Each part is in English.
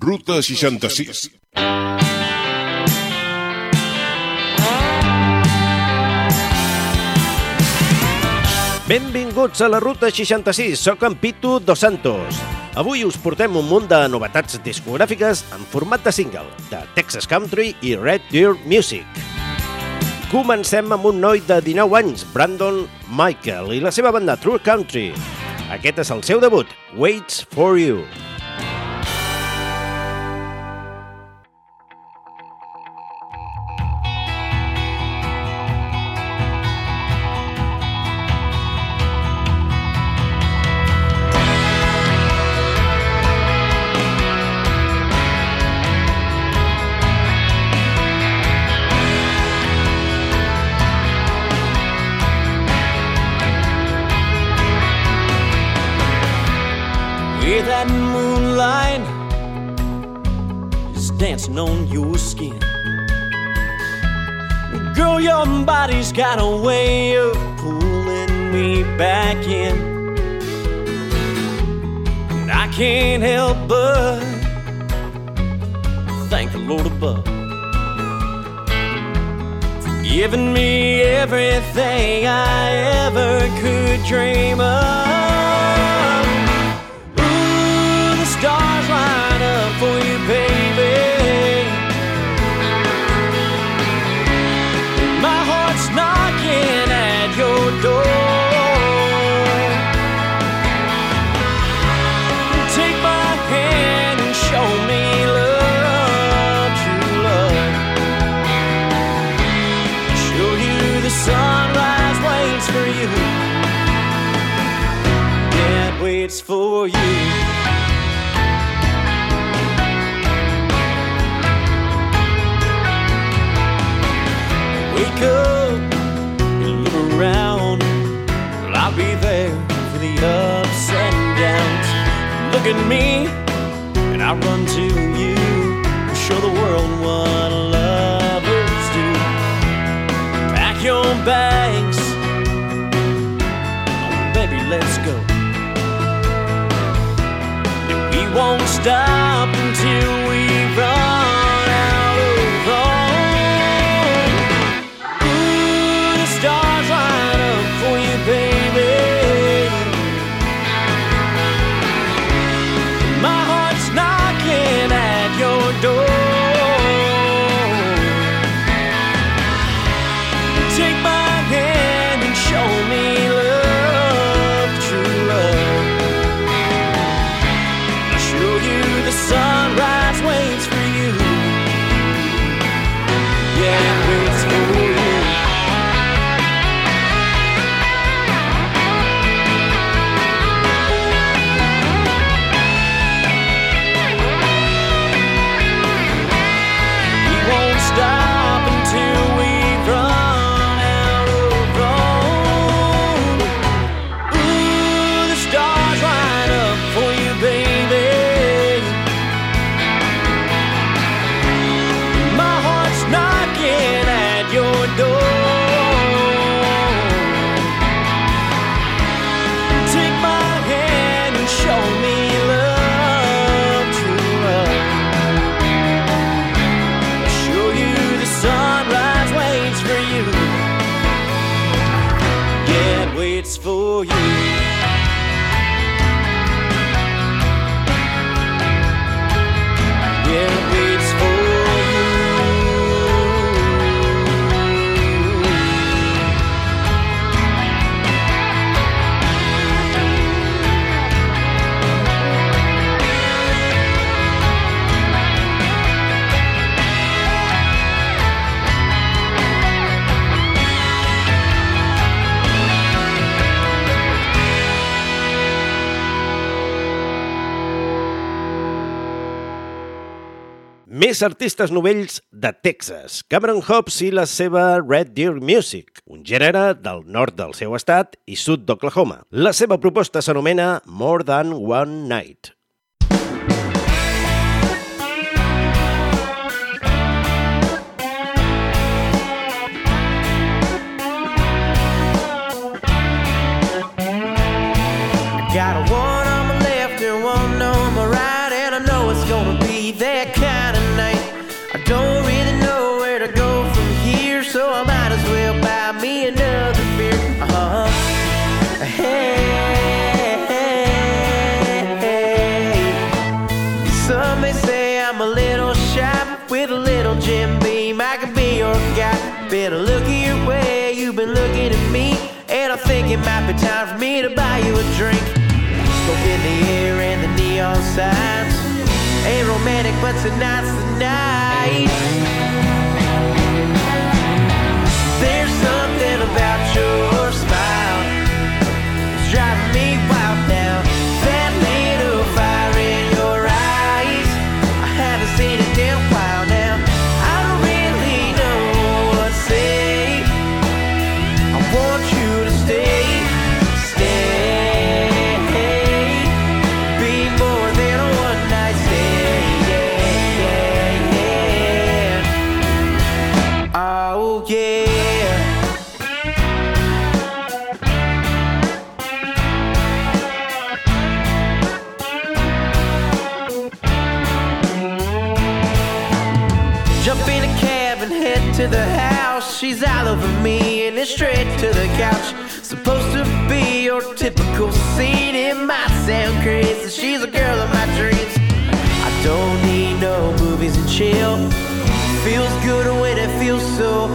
Ruta 66. Benvinguts a la Ruta 66, sóc en Pitu Dos Santos. Avui us portem un munt de novetats discogràfiques en format de single, de Texas Country i Red Deer Music. Comencem amb un noi de 19 anys, Brandon Michael, i la seva banda True Country. Aquest és el seu debut, Waits for You. everything I ever could dream of. Més artistes novells de Texas, Cameron Hobbs i la seva Red Deer Music, un gènere del nord del seu estat i sud d'Oklahoma. La seva proposta s'anomena More Than One Night. I got a don't really know where to go from here, so I might as well buy me another beer. Uh huh. Hey, some may say I'm a little shy, with a little Jim Beam, I can be your guy. Better look your way, you've been looking at me, and I think it might be time for me to buy you a drink. Smoke in the air and the neon signs. Ain't romantic, but tonight's the night. There's chill. Feels good when it feels so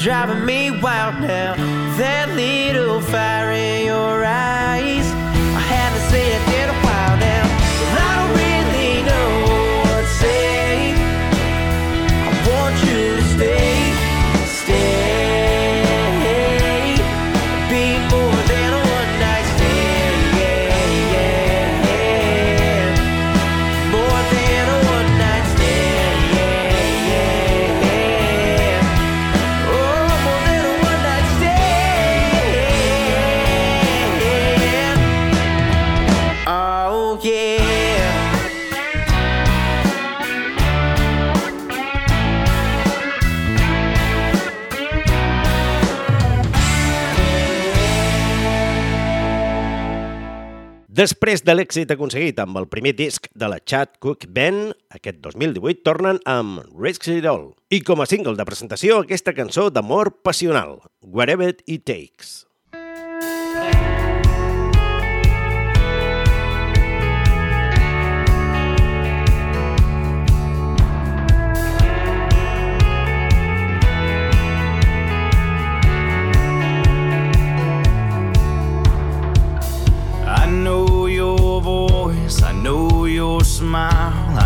driving me wild now. That little fire Després de l'èxit aconseguit amb el primer disc de la Chad Cook Band, aquest 2018 tornen amb Risk It All. I com a single de presentació, aquesta cançó d'amor passional, Whatever It Takes.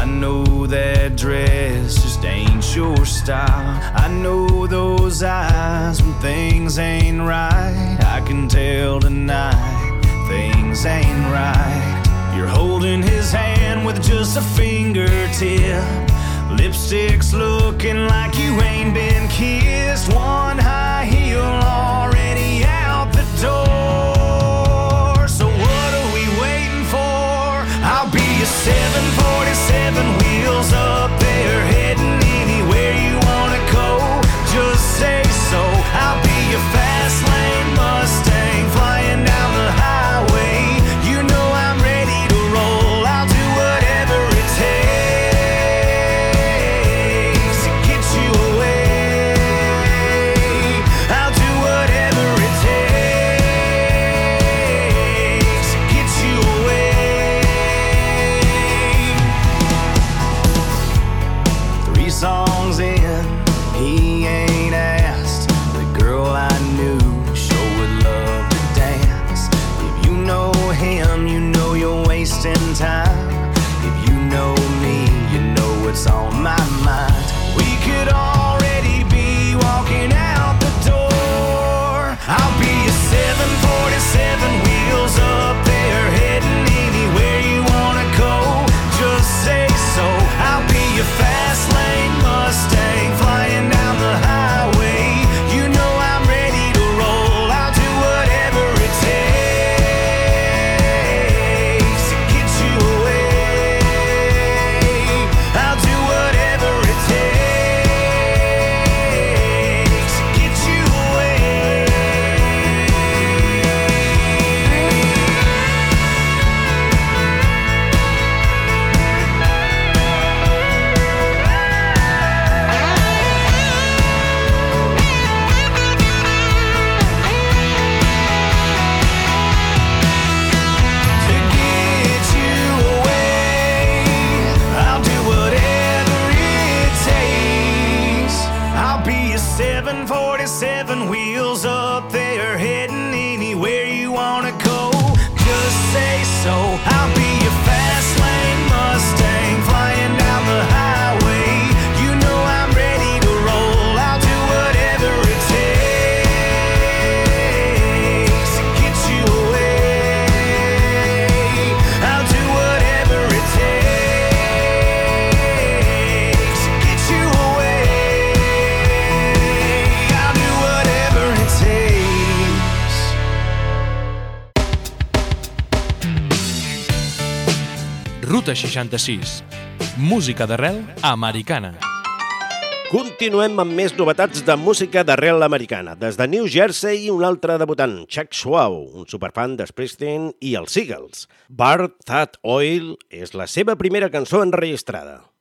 I know that dress just ain't your style. I know those eyes when things ain't right. I can tell tonight things ain't right. You're holding his hand with just a fingertip. Lipstick's looking like you ain't been kissed. One high heel already out the door. 66. Música d'arrel americana. Continuem amb més novetats de música d'arrel americana. Des de New Jersey, i un altre debutant, Chuck Schwab, un superfan de Springsteen i els Seagulls. Bart That Oil és la seva primera cançó enregistrada.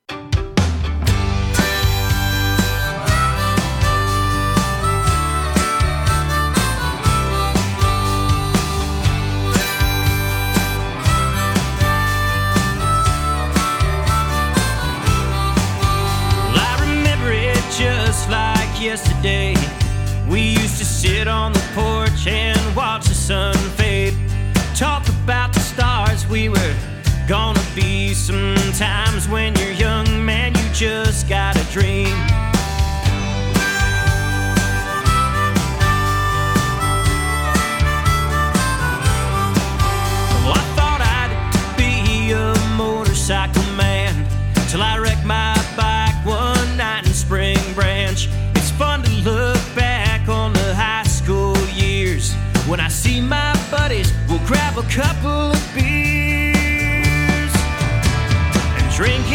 yesterday. We used to sit on the porch and watch the sun fade. Talk about the stars we were gonna be. Sometimes when you're young, man, you just gotta dream. have a couple of beers and drink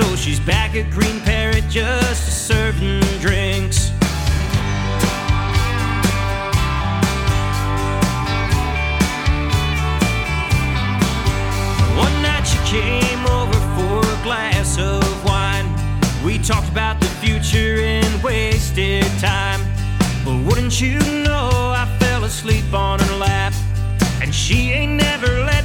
So she's back at Green Parrot just serving drinks. One night she came over for a glass of wine. We talked about the future and wasted time. But wouldn't you know, I fell asleep on her lap, and she ain't never left.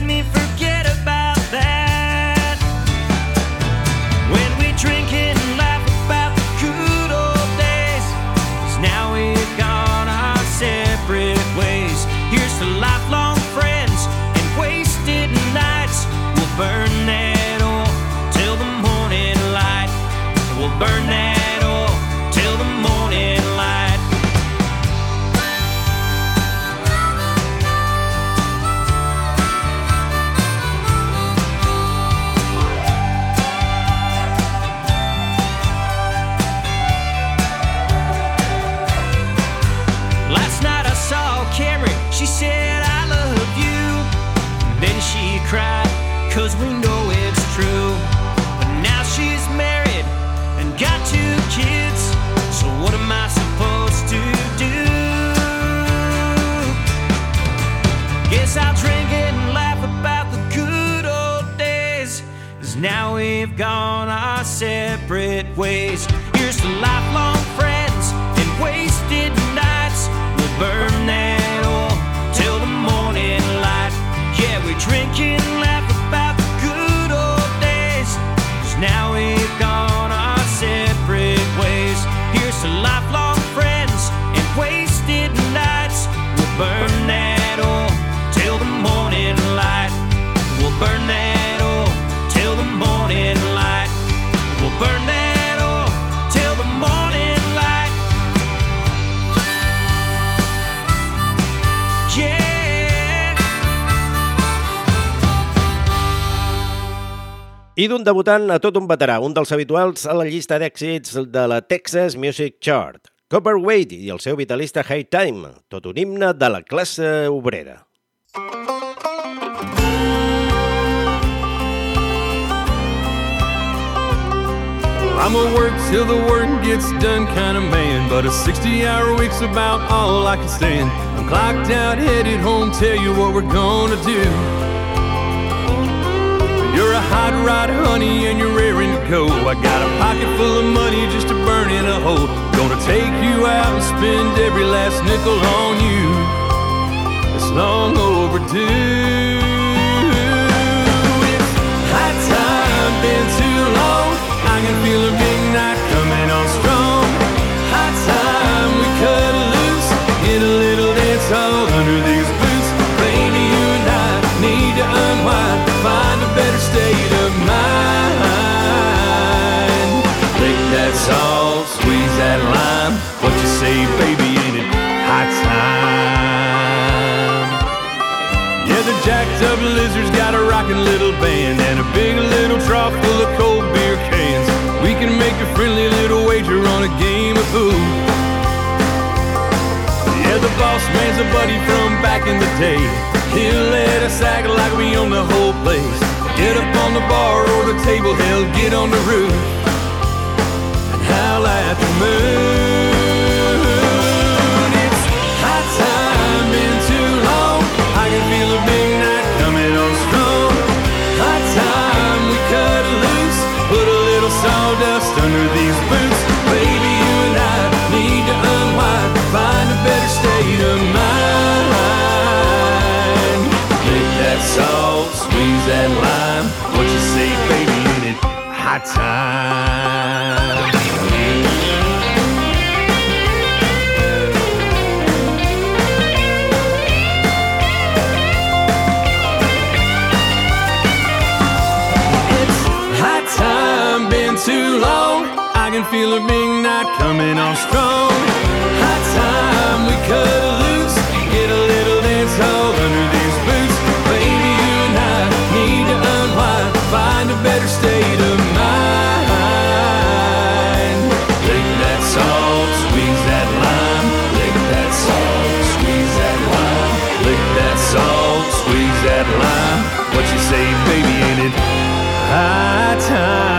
Ways. I d'un debutant a tot un veterà, un dels habituals a la llista d'èxits de la Texas Music Chart. Copperweight i el seu vitalista High Time, tot un himne de la classe obrera. I'm a work till the work gets done kind of man, but a 60 hour week's about all I can stand. I'm clocked out, headed home, tell you what we're gonna do. Hot rod, honey, and you're raring to go. I got a pocket full of money just to burn in a hole. Gonna take you out and spend every last nickel on you. It's long overdue. It's high time, been too long. I can feel a big night coming on strong. High time, we cut loose. Get a little dance all under these up lizard's got a rockin' little band and a big little trough full of cold beer cans. We can make a friendly little wager on a game of pool. Yeah, the boss man's a buddy from back in the day. He'll let us act like we own the whole place. Get up on the bar or the table, hell, get on the roof and howl at the moon. Coming on strong. High time, we cut loose. Get a little dance hall under these boots. Baby, you and I need to unwind. Find a better state of mind. Lick that salt, squeeze that lime. Lick that salt, squeeze that lime. Lick that salt, squeeze that lime. What you say, baby, ain't it high time?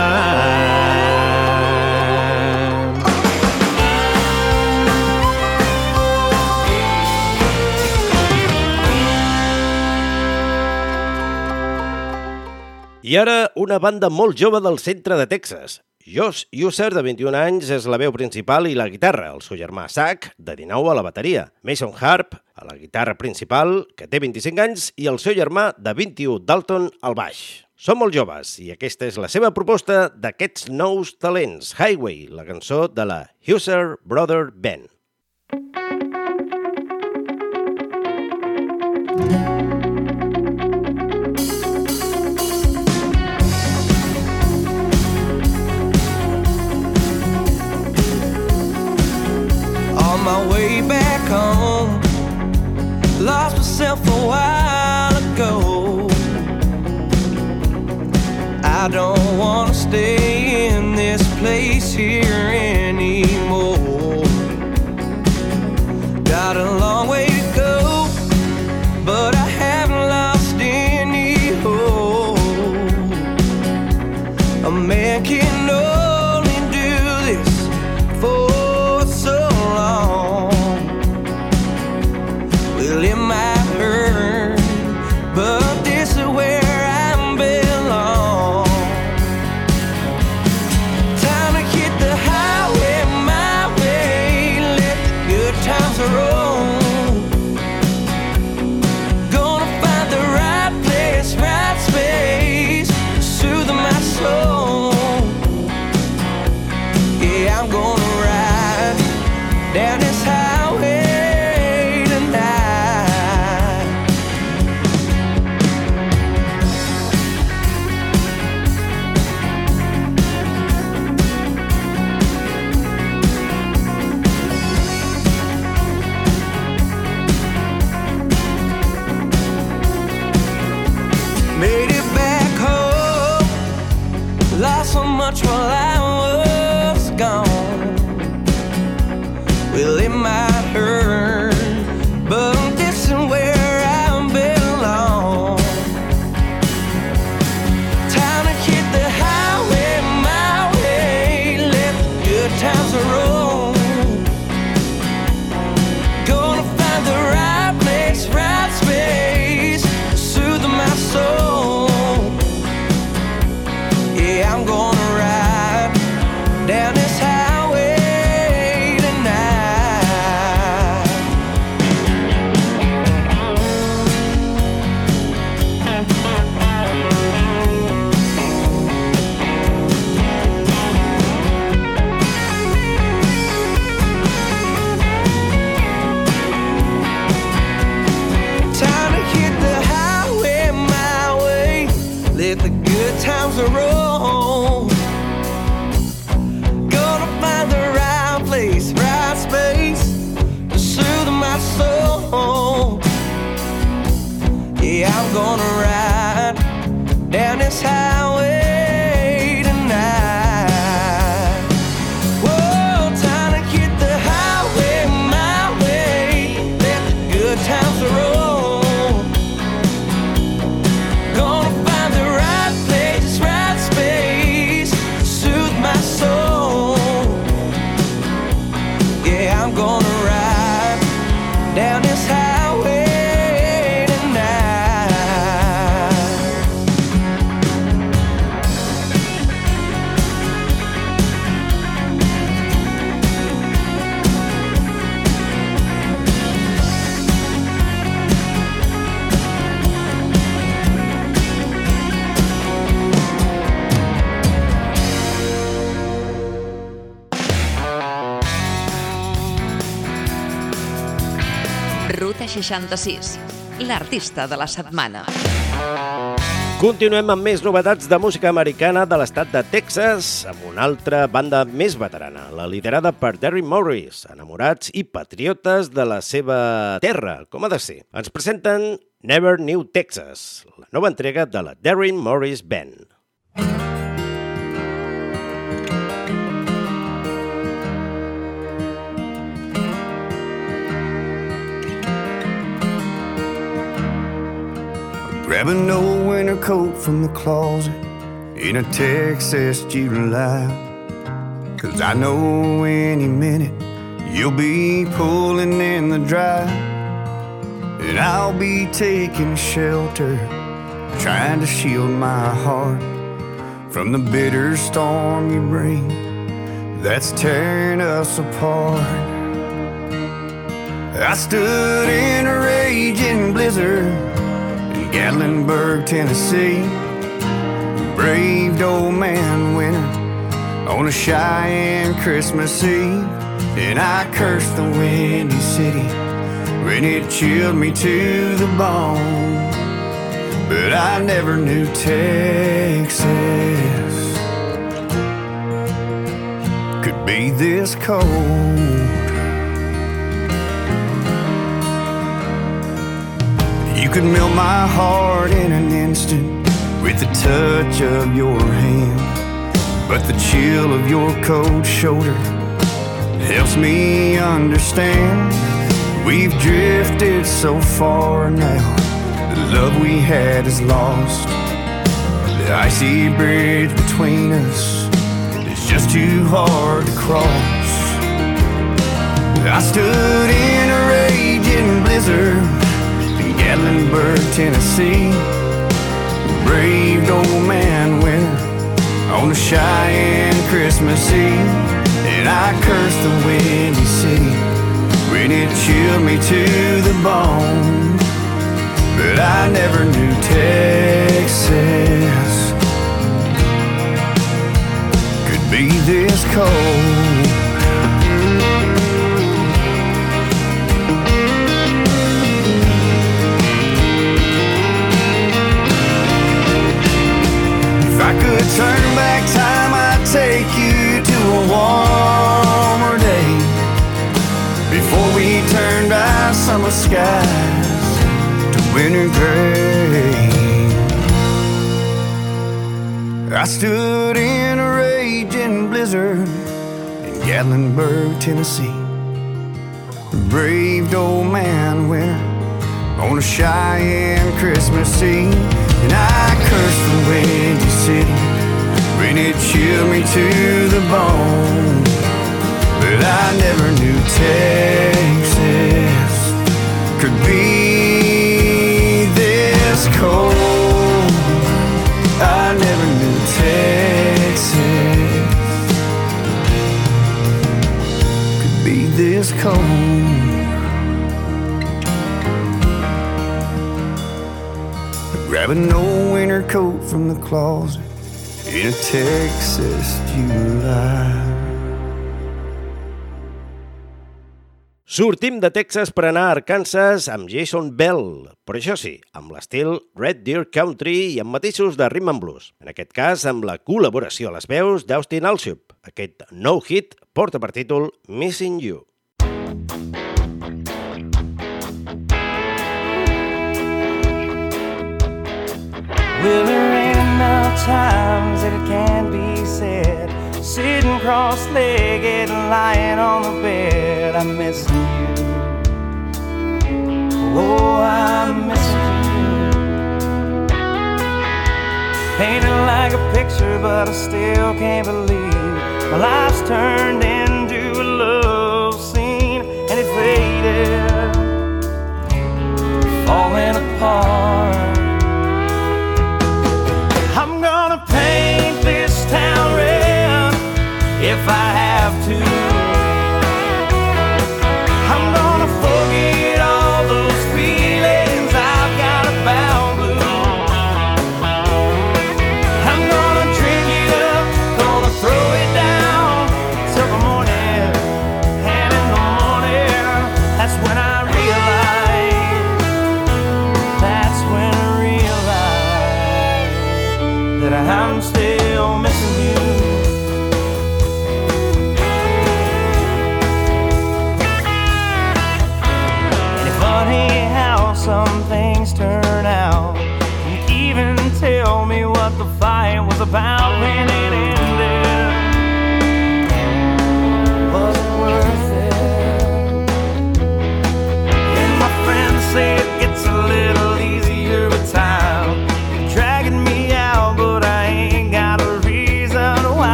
I ara, una banda molt jove del centre de Texas. Josh User, de 21 anys, és la veu principal i la guitarra. El seu germà Zach, de 19, a la bateria. Mason Harp, a la guitarra principal, que té 25 anys, i el seu germà, de 21, Dalton, al baix. Són molt joves i aquesta és la seva proposta d'aquests nous talents. Highway, la cançó de la User Brother Band. On stay 66, l'artista de la setmana. Continuem amb més novetats de música americana de l'estat de Texas, amb una altra banda més veterana, la liderada per Derry Morris, enamorats i patriotes de la seva terra, com ha de ser. Ens presenten Never New Texas, la nova entrega de la Derry Morris Band. Grab an old winter coat from the closet in a Texas July. Cause I know any minute you'll be pulling in the drive. And I'll be taking shelter, trying to shield my heart from the bitter storm you bring that's tearing us apart. I stood in a raging blizzard Gatlinburg, Tennessee. Braved old man winter on a Cheyenne Christmas Eve. And I cursed the windy city when it chilled me to the bone. But I never knew Texas could be this cold. You could melt my heart in an instant with the touch of your hand. But the chill of your cold shoulder helps me understand. We've drifted so far now, the love we had is lost. The icy bridge between us is just too hard to cross. I stood in a raging blizzard Gatlinburg, Tennessee. Braved old man winter on a Cheyenne Christmas Eve. And I cursed the windy city when it chilled me to the bone. But I never knew Texas could be this cold. Could turn back time, I'd take you to a warmer day before we turned our summer skies to winter gray. I stood in a raging blizzard in Gatlinburg, Tennessee. A Braved old man winter on a Cheyenne Christmas Eve. And I cursed the windy city when it chilled me to the bone. But I never knew Texas could be this cold. I never knew Texas could be this cold. Grabbing no winter coat from the closet in a Texas July. Sortim de Texas per anar a Arkansas amb Jason Bell, però això sí, amb l'estil Red Deer Country i amb matisos de rhythm and blues. En aquest cas, amb la col·laboració a les veus d'Austin Alsup. Aquest no hit porta per títol Missing You. Enough times that it can be said. Sitting cross-legged and lying on the bed, I'm missing you. Oh, I'm missing you. Painted like a picture, but I still can't believe my life's turned into a love scene, and it faded, falling apart.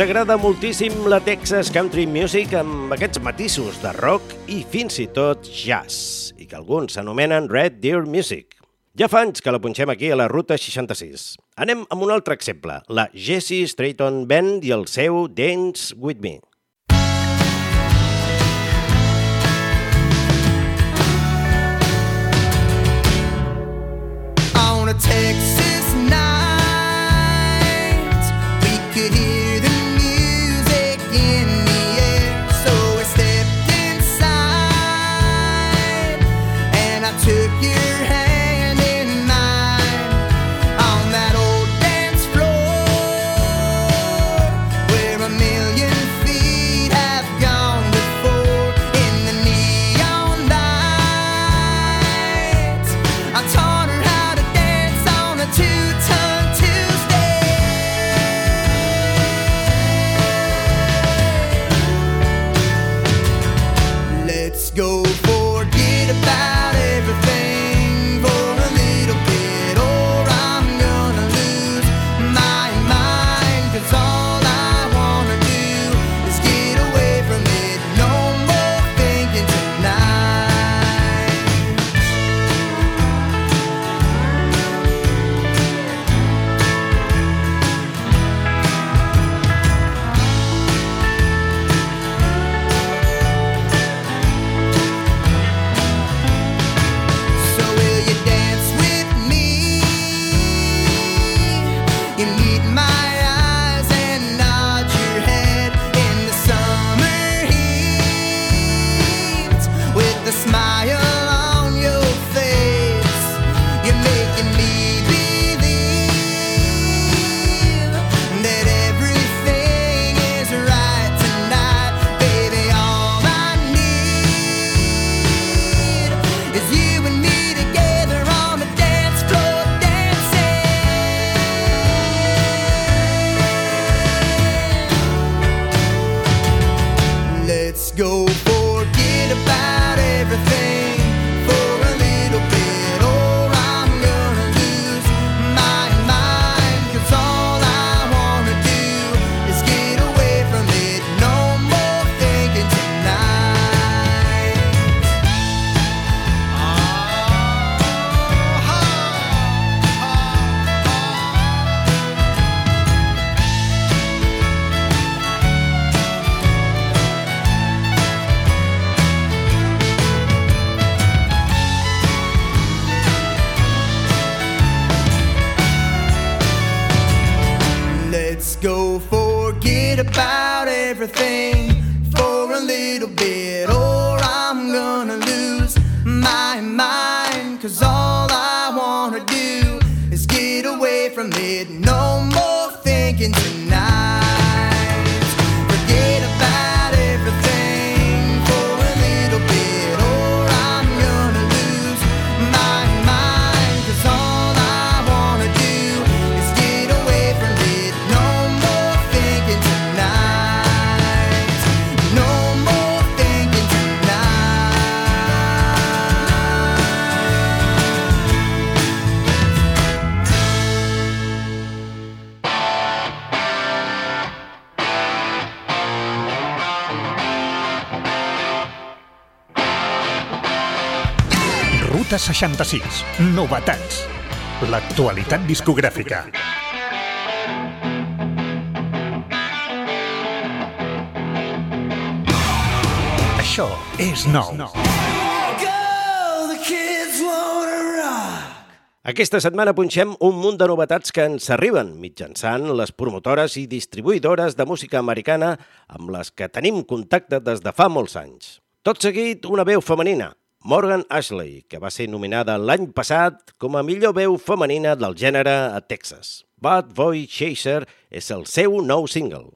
agrada moltíssim la Texas Country Music amb aquests matisos de rock i fins i tot jazz, i que alguns s'anomenen Red Deer Music. Ja fa anys que la punxem aquí a la Ruta 66. Anem amb un altre exemple, la Jesse Strayton Band i el seu Dance With Me. I wanna take everything. 66. Novetats. L'actualitat discogràfica. Això és nou. Aquesta setmana punxem un munt de novetats que ens arriben mitjançant les promotores i distribuïdores de música americana amb les que tenim contacte des de fa molts anys. Tot seguit, una veu femenina, Morgan Ashley, que va ser nominada l'any passat com a millor veu femenina del gènere a Texas. Bad Boy Chaser és el seu nou single.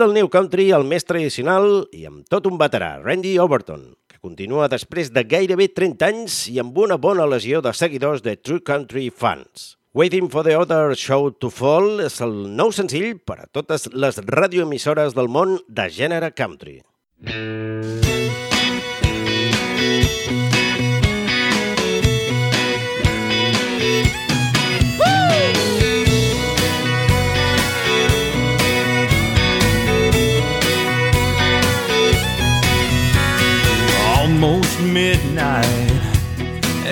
Del New Country al més tradicional i amb tot un veterà, Randy Overton, que continua després de gairebé 30 anys i amb una bona lesió de seguidors de True Country fans. Waiting for the Other Show to Fall és el nou senzill per a totes les radioemissores del món de gènere country. Mm.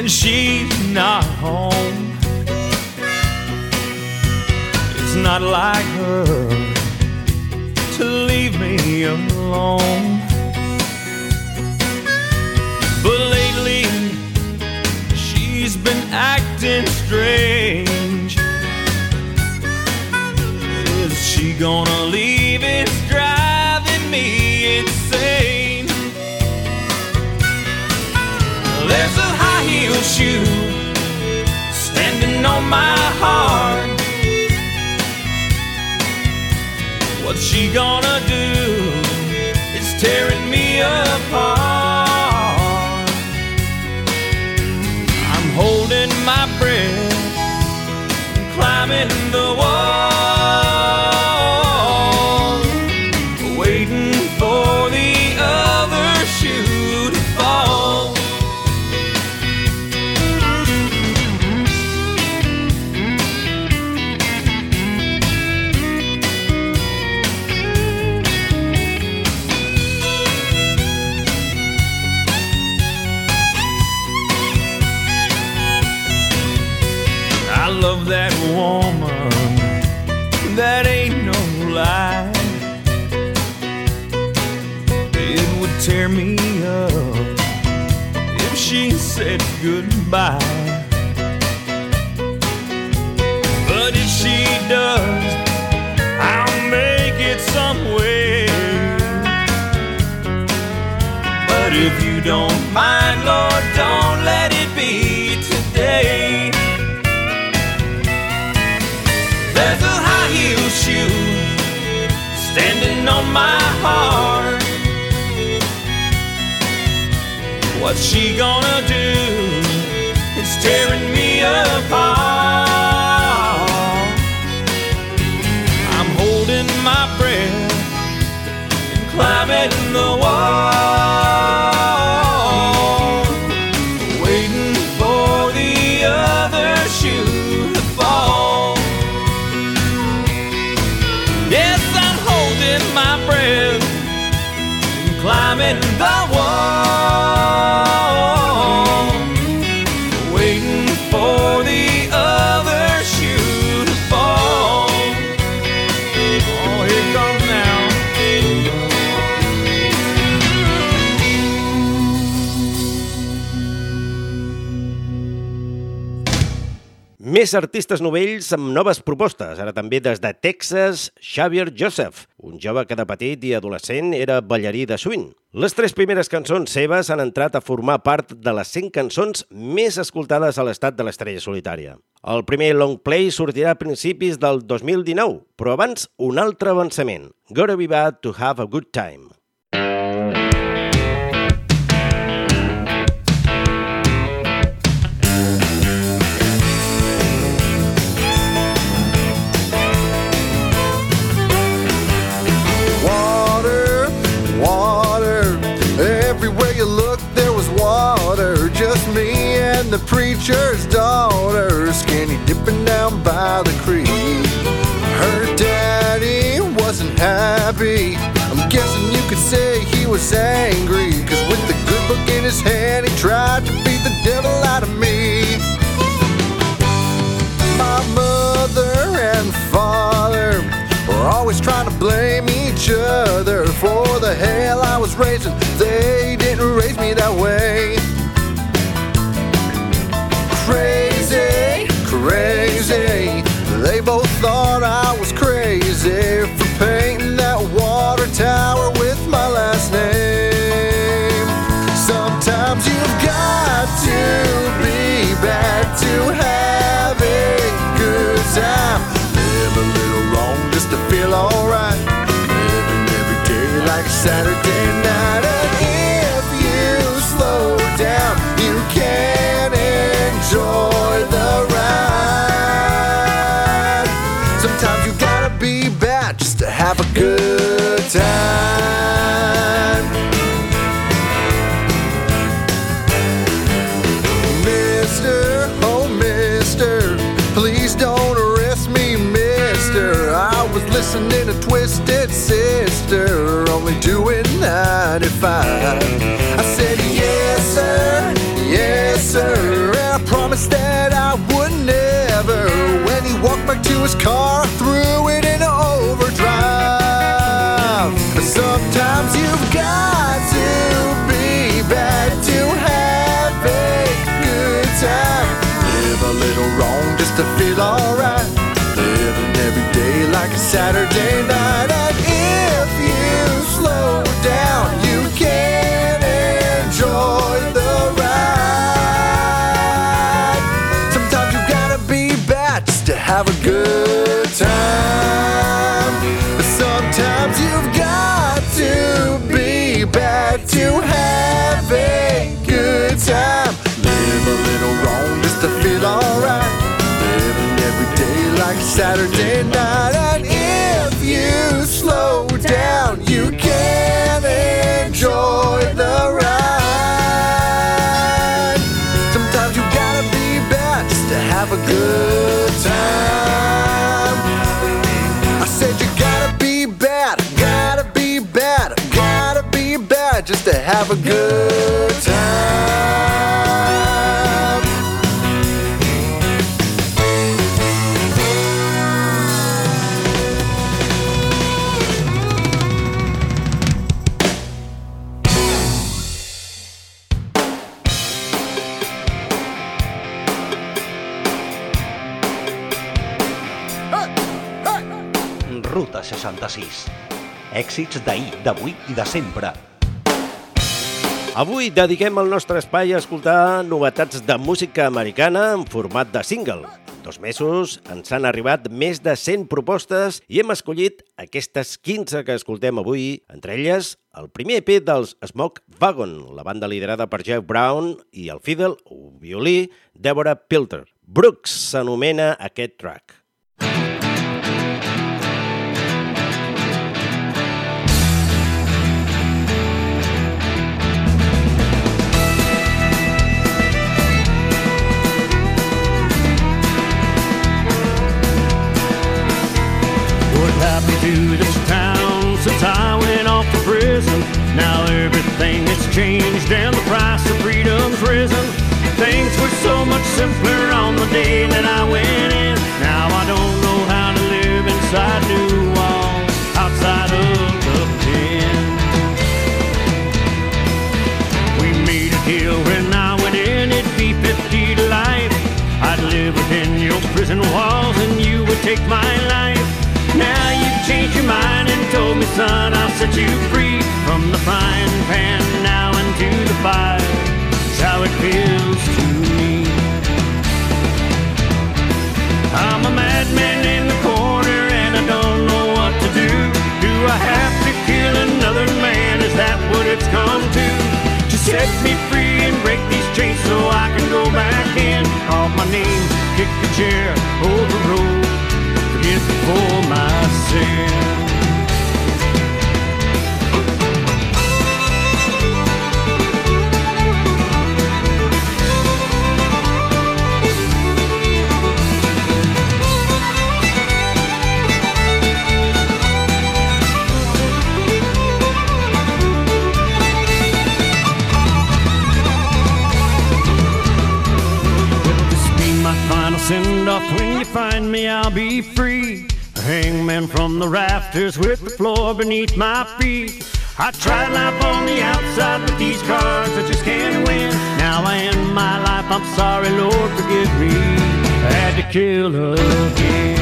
and she's not home. It's not like her to leave me alone. But lately, she's been acting strange. Is she gonna leave? You standing on my heart. What's she gonna do? It's tearing me apart. I'm holding my breath, climbing the wall. tear me up if she said goodbye. What's she gonna do? It's tearing me apart. I'm holding my breath and climbing the Artistes novells amb noves propostes, ara també des de Texas, Xavier Joseph, un jove que de petit i adolescent era ballarí de swing. Les tres primeres cançons seves han entrat a formar part de les 100 cançons més escoltades a l'estat de l'estrella solitària. El primer long play sortirà a principis del 2019, però abans un altre avançament, Gotta Be Bad to Have a Good Time. Raising. They didn't raise me that way. Crazy, crazy. They both thought I was crazy for painting that water tower with my last name. Sometimes you've got to be bad to have Sister, only doing 95. I said, yes, sir, yes, sir, and I promised that I would never. When he walked back to his car, I threw it in overdrive. Sometimes you've got to be bad to have a good time. Live a little wrong just to feel alright. Living every day like a Saturday night. Down, you can enjoy the ride. Sometimes you gotta be bad just to have a good time. Sometimes you've got to be bad to have a good time. Live a little wrong just to feel alright. Living every day like Saturday night. And if you have a good time. I said you gotta be bad, gotta be bad, gotta be bad just to have a good time. Èxits d'ahir, d'avui i de sempre. Avui dediquem el nostre espai a escoltar novetats de música americana en format de single. Dos mesos ens han arribat més de 100 propostes i hem escollit aquestes 15 que escoltem avui, entre elles el primer EP dels Smoke Wagon, la banda liderada per Jeff Brown i el fiddle o violí Deborah Pilter. Brooks s'anomena aquest track. Prison. Now everything has changed and the price of freedom's risen. Things were so much simpler on the day that I went in. Now I don't know how to live inside new walls outside of the pen. We made a deal when I went in, it'd be 50 to life. I'd live within your prison walls and you would take my life. Told me, son, I'll set you free from the frying pan now into the fire. It's how it feels to me. I'm a madman in the corner and I don't know what to do. Do I have to kill another man? Is that what it's come to? To set me free and break these chains so I can go back in. Call my name, kick the chair, overrule forget for my sin. From the rafters with the floor beneath my feet. I tried life on the outside, but these cards I just can't win. Now I end my life, I'm sorry, Lord, forgive me. I had to kill again.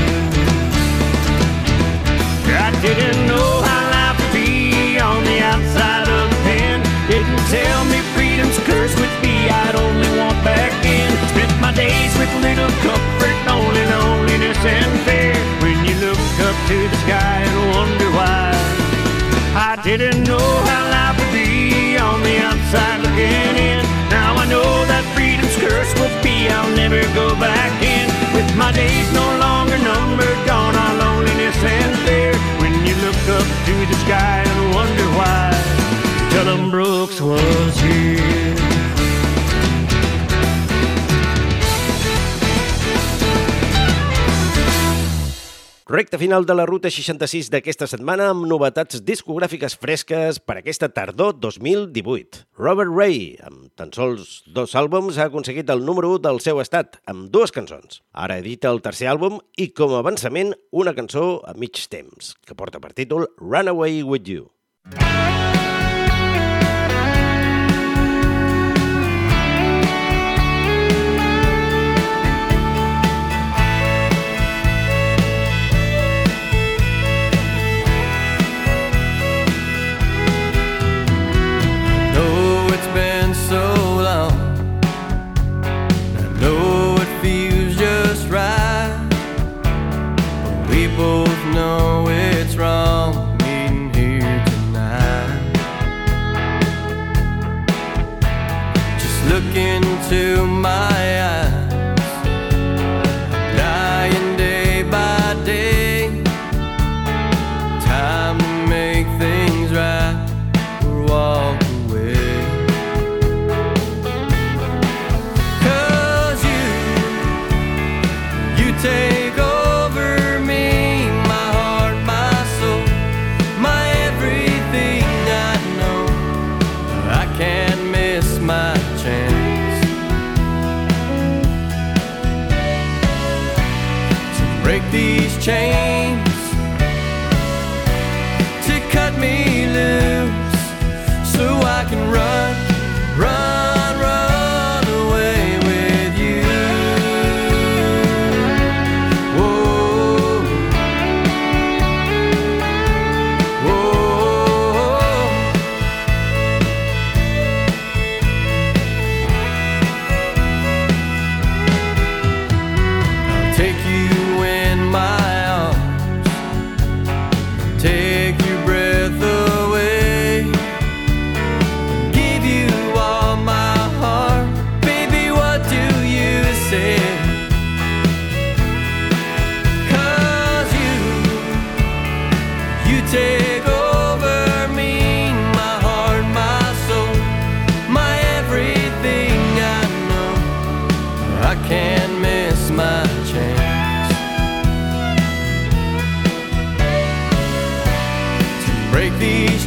I didn't know how life would be on the outside of the pen. Didn't tell me freedom's curse would be, I'd only want back in. Spent my days with little comfort, only loneliness and fear. Up to the sky and wonder why, I didn't know how life would be on the outside looking in. Now I know that freedom's curse will be, I'll never go back in. With my days no longer numbered, gone are loneliness and fear. When you look up to the sky and wonder why, tell tell 'em Brooks was here. Recte final de la Ruta 66 d'aquesta setmana amb novetats discogràfiques fresques per aquesta tardor 2018. Robert Ray, amb tan sols dos àlbums, ha aconseguit el número 1 del seu estat, amb dues cançons. Ara edita el tercer àlbum i, com a avançament, una cançó a mig temps, que porta per títol Runaway With You. know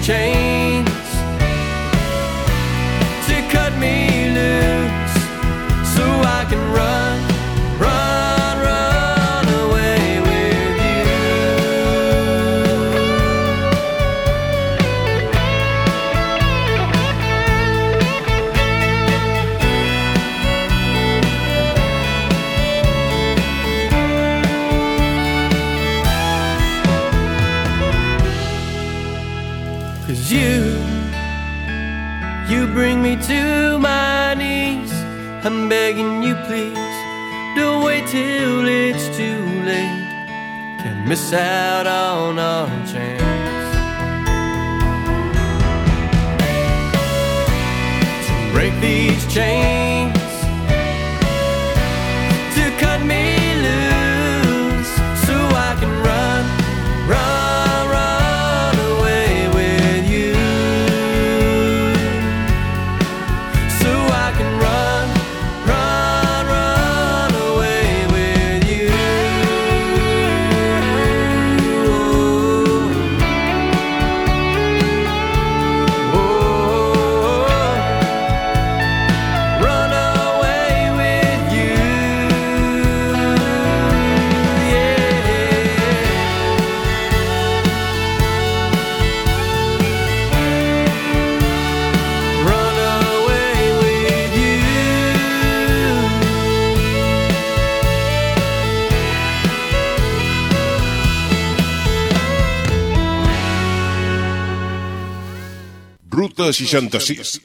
these please, don't wait till it's too late. Can't miss out on our chance. To break these chains, 1966.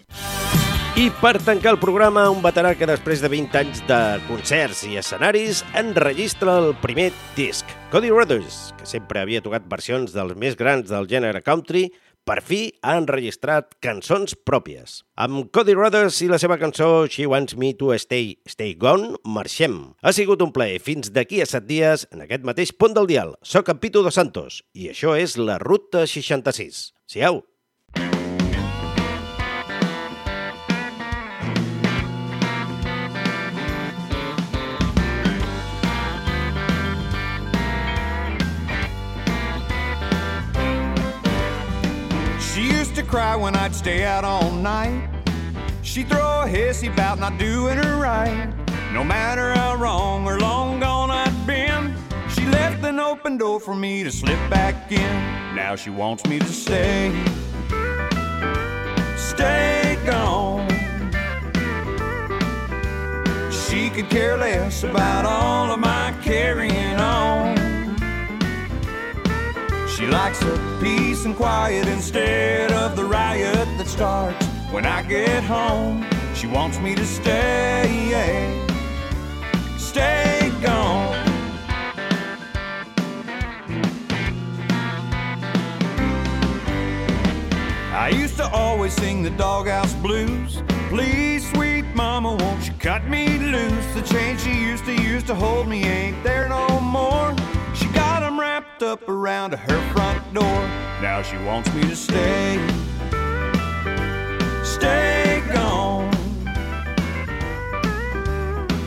I per tancar el programa, un veterà que després de 20 anys de concerts i escenaris enregistra el primer disc. Cody Rodgers, que sempre havia tocat versions dels més grans del gènere country, per fi ha enregistrat cançons pròpies. Amb Cody Rodgers i la seva cançó She Wants Me to Stay, Stay Gone, marxem. Ha sigut un plaer. Fins d'aquí a set dies, en aquest mateix punt del dial. Soc en Pitu Dos Santos i això és la Ruta 66. Siau! Cry when I'd stay out all night. She'd throw a hissy bout not doing her right. No matter how wrong or long gone I'd been, she left an open door for me to slip back in. Now she wants me to stay. Stay gone. She could care less about all of my carrying on. She likes a peace and quiet instead of the riot that starts when I get home. She wants me to stay, stay gone. I used to always sing the doghouse blues. Please, sweet mama, won't you cut me loose? The chain she used to use to hold me ain't there no more. Wrapped up around her front door. Now she wants me to stay, stay gone.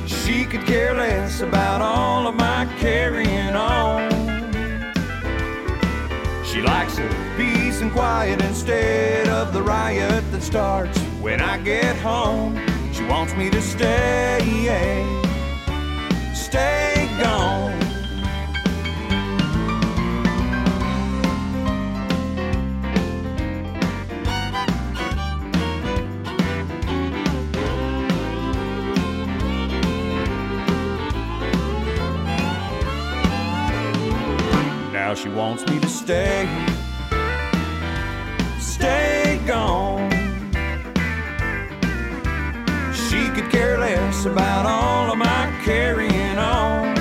She could care less about all of my carrying on. She likes a peace and quiet instead of the riot that starts when I get home. She wants me to stay, stay She wants me to stay, stay gone. She could care less about all of my carrying on.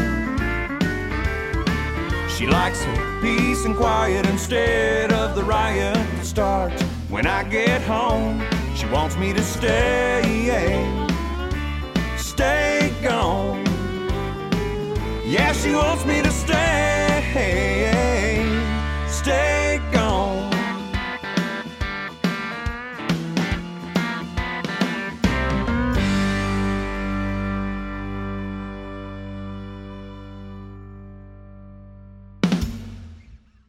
She likes a peace and quiet instead of the riot that starts when I get home. She wants me to stay, stay gone. Yeah, she wants me to